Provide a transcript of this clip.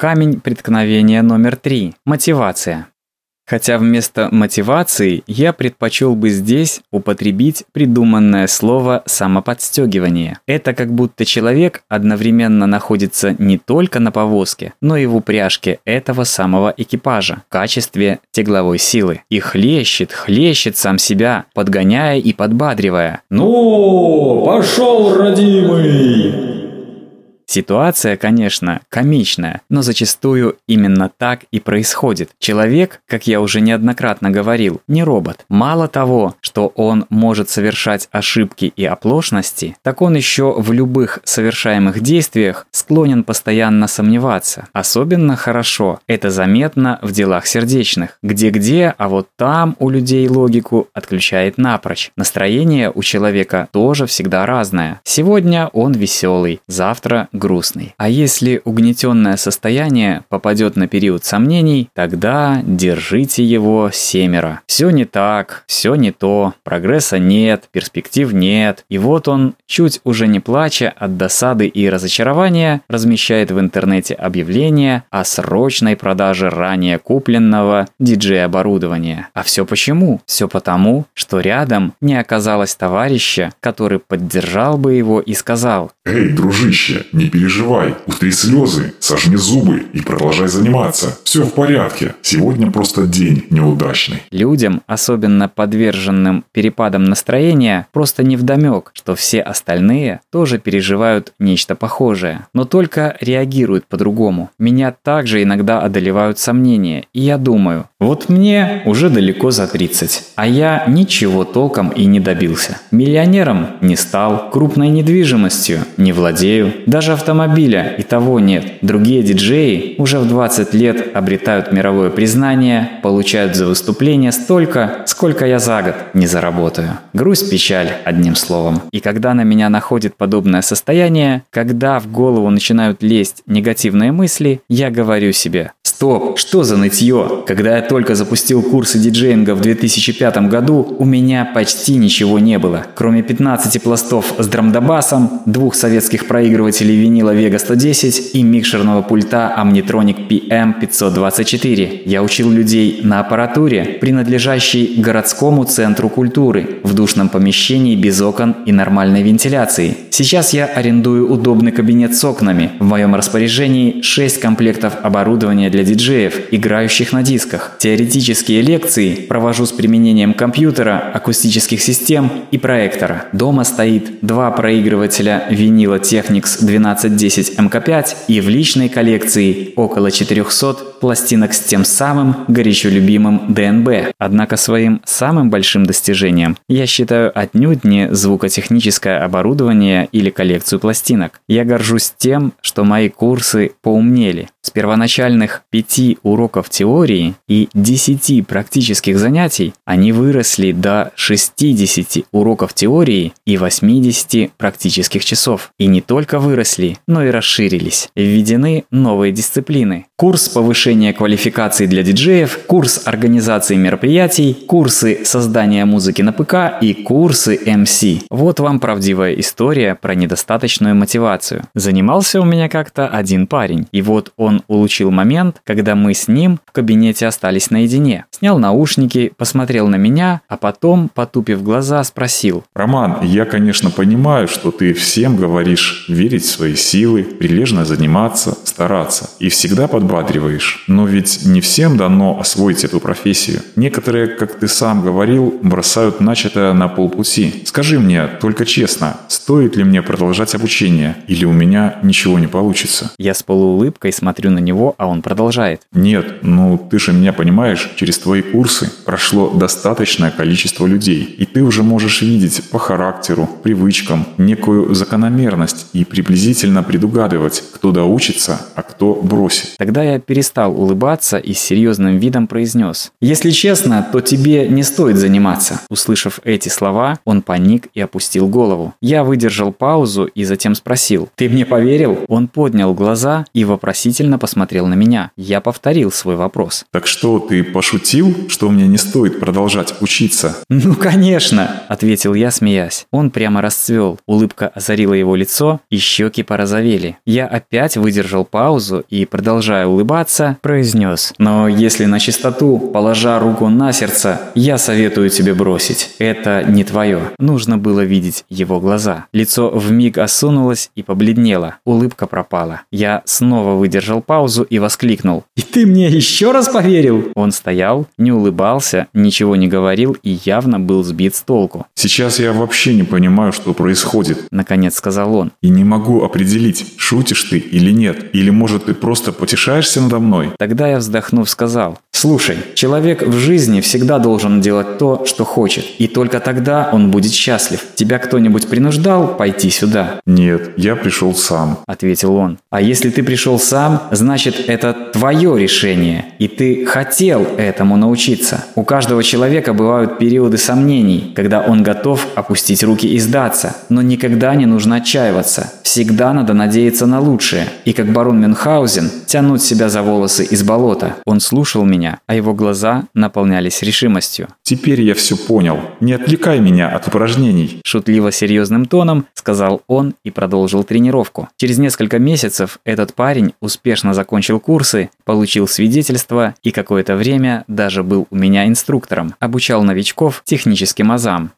Камень преткновения номер три – мотивация. Хотя вместо мотивации я предпочел бы здесь употребить придуманное слово «самоподстегивание». Это как будто человек одновременно находится не только на повозке, но и в упряжке этого самого экипажа в качестве тегловой силы. И хлещет, хлещет сам себя, подгоняя и подбадривая. «Ну, пошел, родимый!» Ситуация, конечно, комичная, но зачастую именно так и происходит. Человек, как я уже неоднократно говорил, не робот. Мало того, что он может совершать ошибки и оплошности, так он еще в любых совершаемых действиях склонен постоянно сомневаться. Особенно хорошо это заметно в делах сердечных. Где-где, а вот там у людей логику отключает напрочь. Настроение у человека тоже всегда разное. Сегодня он веселый, завтра грустный. А если угнетенное состояние попадет на период сомнений, тогда держите его семеро. Все не так, все не то, прогресса нет, перспектив нет. И вот он, чуть уже не плача от досады и разочарования, размещает в интернете объявление о срочной продаже ранее купленного диджей-оборудования. А все почему? Все потому, что рядом не оказалось товарища, который поддержал бы его и сказал «Эй, дружище, не переживай, утри слезы, сожми зубы и продолжай заниматься. Все в порядке. Сегодня просто день неудачный. Людям, особенно подверженным перепадам настроения, просто невдомек, что все остальные тоже переживают нечто похожее, но только реагируют по-другому. Меня также иногда одолевают сомнения, и я думаю, вот мне уже далеко за 30, а я ничего толком и не добился. Миллионером не стал, крупной недвижимостью не владею, даже автомобиля и того нет. Другие диджеи уже в 20 лет обретают мировое признание, получают за выступление столько, сколько я за год не заработаю. Грусть, печаль, одним словом. И когда на меня находит подобное состояние, когда в голову начинают лезть негативные мысли, я говорю себе «Стоп, что за нытье? Когда я только запустил курсы диджеинга в 2005 году, у меня почти ничего не было, кроме 15 пластов с драмдобасом, двух советских проигрывателей винила Vega 110 и микшерного пульта Omnitronic PM524. Я учил людей на аппаратуре, принадлежащей городскому центру культуры, в душном помещении без окон и нормальной вентиляции. Сейчас я арендую удобный кабинет с окнами. В моем распоряжении 6 комплектов оборудования для диджеев, играющих на дисках. Теоретические лекции провожу с применением компьютера, акустических систем и проектора. Дома стоит два проигрывателя винила Technics 12 1210 МК5 и в личной коллекции около 400 пластинок с тем самым горячо любимым ДНБ. Однако своим самым большим достижением я считаю отнюдь не звукотехническое оборудование или коллекцию пластинок. Я горжусь тем, что мои курсы поумнели. С первоначальных 5 уроков теории и 10 практических занятий они выросли до 60 уроков теории и 80 практических часов. И не только выросли, но и расширились. Введены новые дисциплины. Курс повышения квалификации для диджеев, курс организации мероприятий, курсы создания музыки на ПК и курсы MC. Вот вам правдивая история про недостаточную мотивацию. Занимался у меня как-то один парень, и вот он улучил момент, когда мы с ним в кабинете остались наедине. Снял наушники, посмотрел на меня, а потом, потупив глаза, спросил. «Роман, я, конечно, понимаю, что ты всем говоришь верить в свои силы, прилежно заниматься, стараться. И всегда подбадриваешь. Но ведь не всем дано освоить эту профессию. Некоторые, как ты сам говорил, бросают начатое на полпути. Скажи мне, только честно, стоит ли мне продолжать обучение? Или у меня ничего не получится? Я с полуулыбкой смотрю на него, а он продолжает. Нет, ну ты же меня понимаешь, через твои курсы прошло достаточное количество людей. И ты уже можешь видеть по характеру, привычкам некую закономерность и приблизительно предугадывать, кто доучится, а кто бросит. Тогда я перестал улыбаться и с серьезным видом произнес. «Если честно, то тебе не стоит заниматься». Услышав эти слова, он паник и опустил голову. Я выдержал паузу и затем спросил. «Ты мне поверил?» Он поднял глаза и вопросительно посмотрел на меня. Я повторил свой вопрос. Так что, ты пошутил, что мне не стоит продолжать учиться? «Ну, конечно!» – ответил я, смеясь. Он прямо расцвел. Улыбка озарила его лицо, и щеки порозовели. Я опять выдержал паузу и, продолжая улыбаться, произнес. «Но если на чистоту, положа руку на сердце, я советую тебе бросить. Это не твое». Нужно было видеть его глаза. Лицо вмиг осунулось и побледнело. Улыбка пропала. Я снова выдержал паузу и воскликнул. «И ты мне еще раз поверил?» Он стоял, не улыбался, ничего не говорил и явно был сбит с толку. Сейчас я вообще не понимаю, что происходит. Наконец сказал он. И не могу определить, шутишь ты или нет. Или может ты просто потешаешься надо мной? Тогда я вздохнув сказал. Слушай, человек в жизни всегда должен делать то, что хочет. И только тогда он будет счастлив. Тебя кто-нибудь принуждал пойти сюда? Нет, я пришел сам. Ответил он. А если ты пришел сам, значит это твое решение. И ты хотел этому научиться. У каждого человека бывают периоды сомнений, когда он готов опустить руки и сдаться. Но никогда не нужно отчаиваться. Всегда надо надеяться на лучшее. И как барон Мюнхгаузен, тянуть себя за волосы из болота. Он слушал меня, а его глаза наполнялись решимостью. Теперь я все понял. Не отвлекай меня от упражнений. Шутливо серьезным тоном сказал он и продолжил тренировку. Через несколько месяцев этот парень успешно закончил курсы, получил свидетельство и какое-то время даже был у меня инструктором. Обучал новичков техническим азам.